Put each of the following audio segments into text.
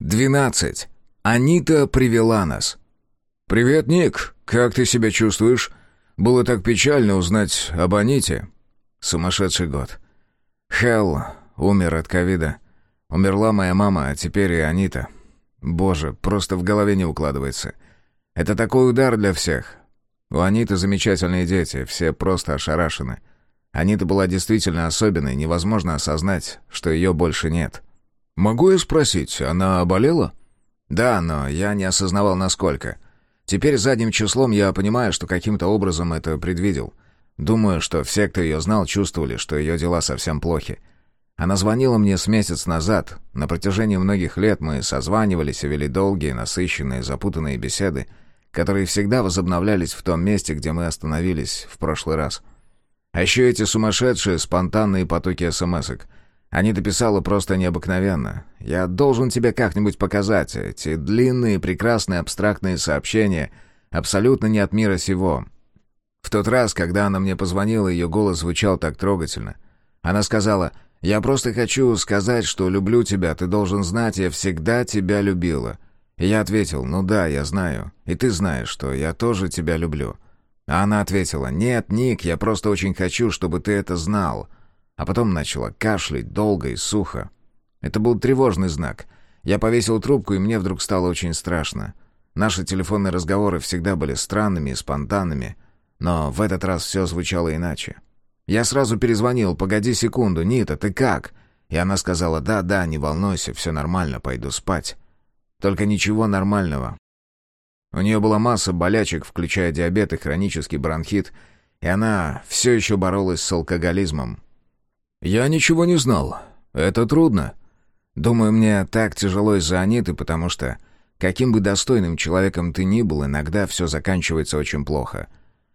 12. Анита привела нас. «Привет, Ник. Как ты себя чувствуешь? Было так печально узнать об Аните». Сумасшедший год. Хелл умер от ковида. Умерла моя мама, а теперь и Анита. Боже, просто в голове не укладывается. Это такой удар для всех. У Аниты замечательные дети, все просто ошарашены. Анита была действительно особенной, невозможно осознать, что ее больше нет. «Могу я спросить, она болела?» «Да, но я не осознавал, насколько. Теперь задним числом я понимаю, что каким-то образом это предвидел. Думаю, что все, кто ее знал, чувствовали, что ее дела совсем плохи. Она звонила мне с месяц назад. На протяжении многих лет мы созванивались и вели долгие, насыщенные, запутанные беседы, которые всегда возобновлялись в том месте, где мы остановились в прошлый раз. А еще эти сумасшедшие, спонтанные потоки смс-ок. Они дописала просто необыкновенно. Я должен тебе как-нибудь показать эти длинные, прекрасные, абстрактные сообщения, абсолютно не от мира сего. В тот раз, когда она мне позвонила, ее голос звучал так трогательно. Она сказала я просто хочу сказать, что люблю тебя, ты должен знать, я всегда тебя любила». И я ответил, «Ну да, я знаю. И ты знаешь, что я тоже тебя люблю». А она ответила, «Нет, Ник, я просто очень хочу, чтобы ты это знал». А потом начала кашлять долго и сухо. Это был тревожный знак. Я повесил трубку, и мне вдруг стало очень страшно. Наши телефонные разговоры всегда были странными и спонтанными, но в этот раз все звучало иначе. Я сразу перезвонил, погоди секунду, Нита, ты как? И она сказала, да-да, не волнуйся, все нормально, пойду спать. Только ничего нормального. У нее была масса болячек, включая диабет и хронический бронхит, и она все еще боролась с алкоголизмом. «Я ничего не знал. Это трудно. Думаю, мне так тяжело из-за Аниты, потому что, каким бы достойным человеком ты ни был, иногда все заканчивается очень плохо.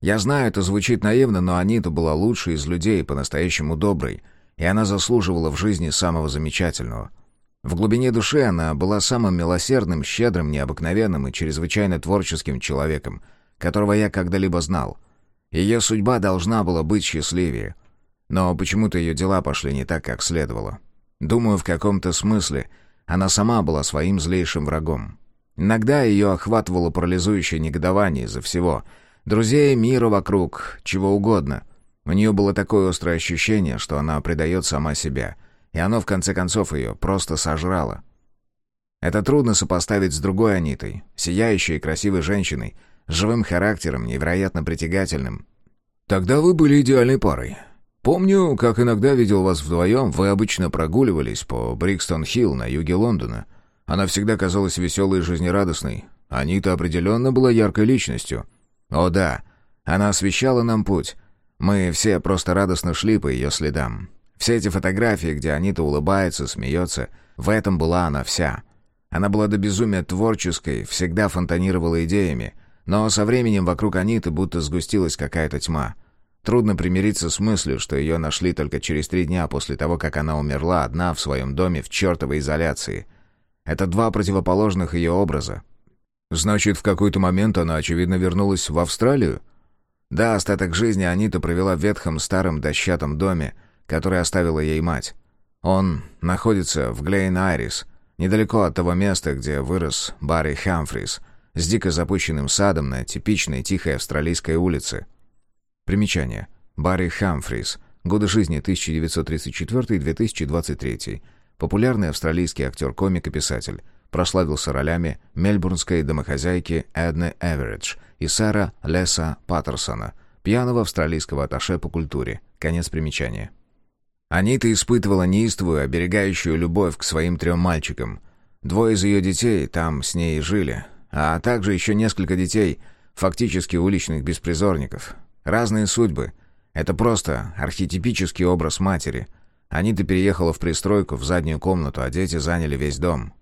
Я знаю, это звучит наивно, но Анита была лучшей из людей, по-настоящему доброй, и она заслуживала в жизни самого замечательного. В глубине души она была самым милосердным, щедрым, необыкновенным и чрезвычайно творческим человеком, которого я когда-либо знал. Ее судьба должна была быть счастливее. Но почему-то ее дела пошли не так, как следовало. Думаю, в каком-то смысле она сама была своим злейшим врагом. Иногда ее охватывало парализующее негодование из-за всего — Друзей, мира вокруг, чего угодно. У нее было такое острое ощущение, что она предает сама себя. И оно, в конце концов, ее просто сожрало. Это трудно сопоставить с другой Анитой, сияющей и красивой женщиной, с живым характером, невероятно притягательным. «Тогда вы были идеальной парой. Помню, как иногда видел вас вдвоем, вы обычно прогуливались по Брикстон-Хилл на юге Лондона. Она всегда казалась веселой и жизнерадостной. Анита определенно была яркой личностью». О да, она освещала нам путь. Мы все просто радостно шли по ее следам. Все эти фотографии, где Анита улыбается, смеется, в этом была она вся. Она была до безумия творческой, всегда фонтанировала идеями, но со временем вокруг Аниты будто сгустилась какая-то тьма. Трудно примириться с мыслью, что ее нашли только через три дня после того, как она умерла одна в своем доме в чертовой изоляции. Это два противоположных ее образа, Значит, в какой-то момент она, очевидно, вернулась в Австралию? Да, остаток жизни Анита провела в ветхом старом дощатом доме, который оставила ей мать. Он находится в Глейн-Айрис, недалеко от того места, где вырос Барри Хамфрис, с дико запущенным садом на типичной тихой австралийской улице. Примечание. Барри Хамфрис. Годы жизни 1934-2023. Популярный австралийский актер-комик и писатель прославился ролями мельбурнской домохозяйки Эдны Эверидж и Сара Леса Паттерсона, пьяного австралийского атташе по культуре. Конец примечания. Анита испытывала неистовую, оберегающую любовь к своим трем мальчикам. Двое из ее детей там с ней жили, а также еще несколько детей, фактически уличных беспризорников. Разные судьбы. Это просто архетипический образ матери. Анита переехала в пристройку, в заднюю комнату, а дети заняли весь дом.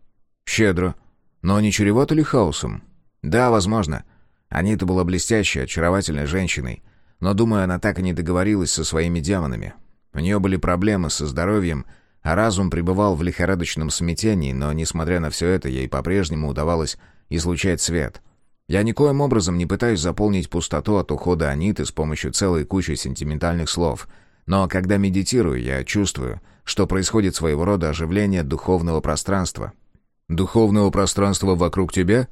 Щедро. Но не чревато ли хаосом? Да, возможно. Анита была блестящей, очаровательной женщиной. Но, думаю, она так и не договорилась со своими демонами. У нее были проблемы со здоровьем, а разум пребывал в лихорадочном смятении, но, несмотря на все это, ей по-прежнему удавалось излучать свет. Я никоим образом не пытаюсь заполнить пустоту от ухода Аниты с помощью целой кучи сентиментальных слов. Но когда медитирую, я чувствую, что происходит своего рода оживление духовного пространства — Духовного пространства вокруг тебя?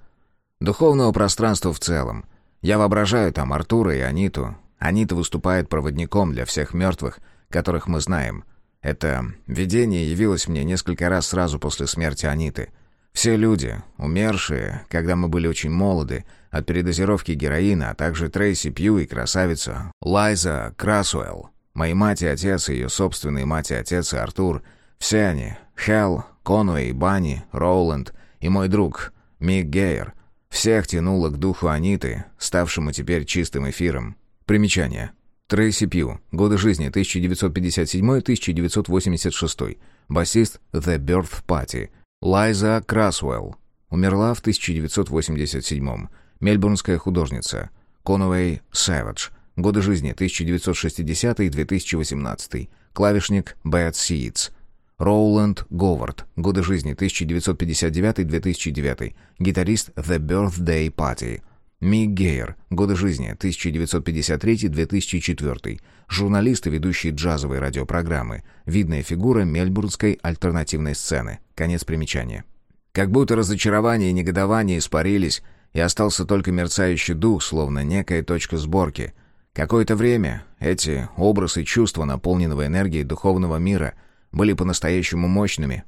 Духовного пространства в целом. Я воображаю там Артура и Аниту. Анита выступает проводником для всех мертвых, которых мы знаем. Это видение явилось мне несколько раз сразу после смерти Аниты. Все люди, умершие, когда мы были очень молоды, от передозировки героина, а также Трейси Пью и красавица Лайза Красуэлл, мои мать и отец, ее собственные мать и отец и Артур, все они, Хелл, Конуэй, Банни, Роуланд и мой друг Мик Гейер, всех тянуло к духу Аниты, ставшему теперь чистым эфиром. Примечание. Трейси Пью. Годы жизни 1957-1986. Басист The Birth Party. Лайза Красуэлл. Умерла в 1987 Мельбурнская художница. Конуэй Сэвидж. Годы жизни 1960-2018. Клавишник Bad Seeds. Роуланд Говард. Годы жизни 1959-2009. Гитарист The Birthday Party. Мик Гейер. Годы жизни 1953-2004. Журналист и ведущий джазовой радиопрограммы. Видная фигура мельбурнской альтернативной сцены. Конец примечания. Как будто разочарование и негодование испарились, и остался только мерцающий дух, словно некая точка сборки. Какое-то время эти образы чувства, наполненного энергией духовного мира, были по-настоящему мощными.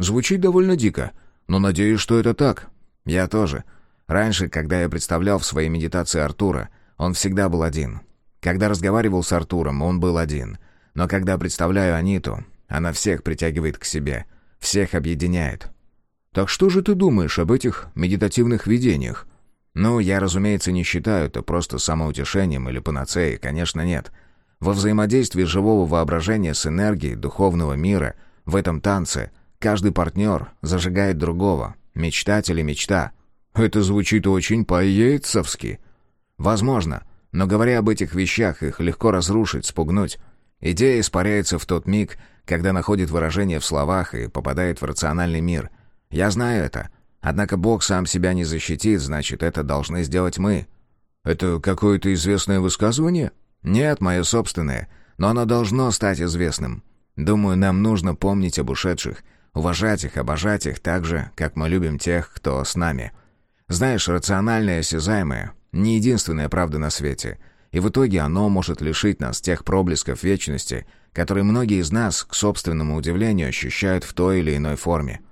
Звучит довольно дико, но надеюсь, что это так. Я тоже. Раньше, когда я представлял в своей медитации Артура, он всегда был один. Когда разговаривал с Артуром, он был один. Но когда представляю Аниту, она всех притягивает к себе, всех объединяет. Так что же ты думаешь об этих медитативных видениях? Ну, я, разумеется, не считаю это просто самоутешением или панацеей, конечно, нет. Во взаимодействии живого воображения с энергией духовного мира, в этом танце, каждый партнер зажигает другого, мечтатель и мечта — это звучит очень по-яйцевски. Возможно, но говоря об этих вещах, их легко разрушить, спугнуть. Идея испаряется в тот миг, когда находит выражение в словах и попадает в рациональный мир. Я знаю это. Однако Бог сам себя не защитит, значит, это должны сделать мы. Это какое-то известное высказывание? Нет, мое собственное, но оно должно стать известным. Думаю, нам нужно помнить об ушедших, уважать их, обожать их так же, как мы любим тех, кто с нами. Знаешь, рациональное, осязаемое — не единственная правда на свете, и в итоге оно может лишить нас тех проблесков вечности, которые многие из нас, к собственному удивлению, ощущают в той или иной форме.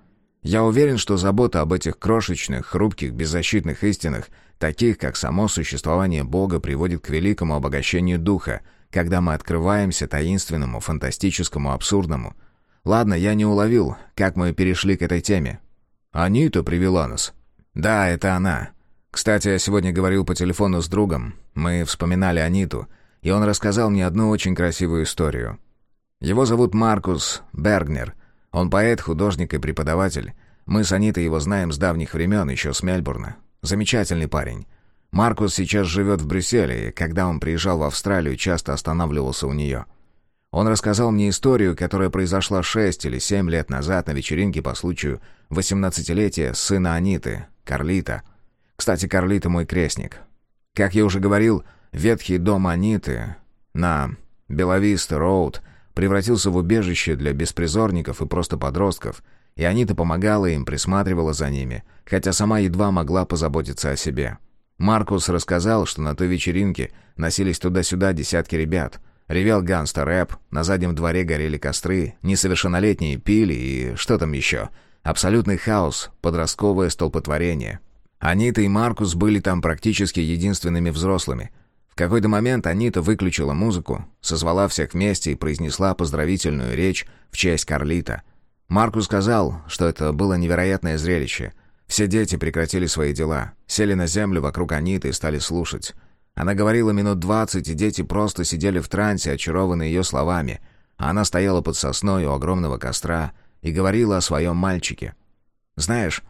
Я уверен, что забота об этих крошечных, хрупких, беззащитных истинах, таких как само существование Бога, приводит к великому обогащению духа, когда мы открываемся таинственному, фантастическому, абсурдному. Ладно, я не уловил, как мы перешли к этой теме. Они-то привела нас. «Да, это она. Кстати, я сегодня говорил по телефону с другом. Мы вспоминали Аниту, и он рассказал мне одну очень красивую историю. Его зовут Маркус Бергнер. Он поэт, художник и преподаватель. Мы с Анитой его знаем с давних времен, еще с Мельбурна. Замечательный парень. Маркус сейчас живет в Брюсселе, и когда он приезжал в Австралию, часто останавливался у нее. Он рассказал мне историю, которая произошла шесть или семь лет назад на вечеринке по случаю восемнадцатилетия сына Аниты, Карлита. Кстати, Карлита мой крестник. Как я уже говорил, ветхий дом Аниты на Беловиста-Роуд превратился в убежище для беспризорников и просто подростков, и Анита помогала им, присматривала за ними, хотя сама едва могла позаботиться о себе. Маркус рассказал, что на той вечеринке носились туда-сюда десятки ребят. Ревел ганста рэп, на заднем дворе горели костры, несовершеннолетние пили и что там еще — Абсолютный хаос, подростковое столпотворение. Анита и Маркус были там практически единственными взрослыми. В какой-то момент Анита выключила музыку, созвала всех вместе и произнесла поздравительную речь в честь Карлита. Маркус сказал, что это было невероятное зрелище. Все дети прекратили свои дела, сели на землю вокруг Аниты и стали слушать. Она говорила минут двадцать, и дети просто сидели в трансе, очарованные ее словами. А она стояла под сосной у огромного костра, и говорила о своем мальчике. Знаешь,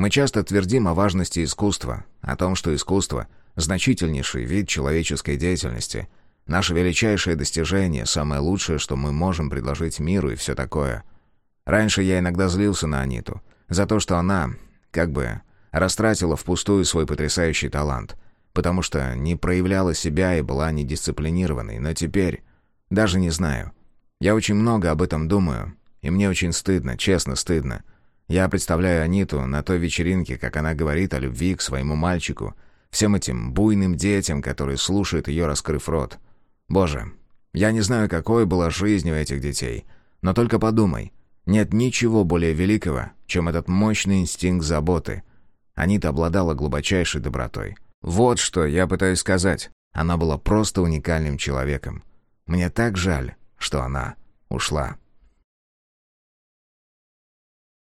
мы часто твердим о важности искусства, о том, что искусство — значительнейший вид человеческой деятельности, наше величайшее достижение, самое лучшее, что мы можем предложить миру и все такое. Раньше я иногда злился на Аниту за то, что она, как бы, растратила впустую свой потрясающий талант, потому что не проявляла себя и была недисциплинированной, но теперь даже не знаю. Я очень много об этом думаю, и мне очень стыдно, честно стыдно. Я представляю Аниту на той вечеринке, как она говорит о любви к своему мальчику, всем этим буйным детям, которые слушают ее, раскрыв рот. Боже, я не знаю, какой была жизнь у этих детей, но только подумай, нет ничего более великого, чем этот мощный инстинкт заботы. Анита обладала глубочайшей добротой. Вот что я пытаюсь сказать. Она была просто уникальным человеком. Мне так жаль, что она ушла.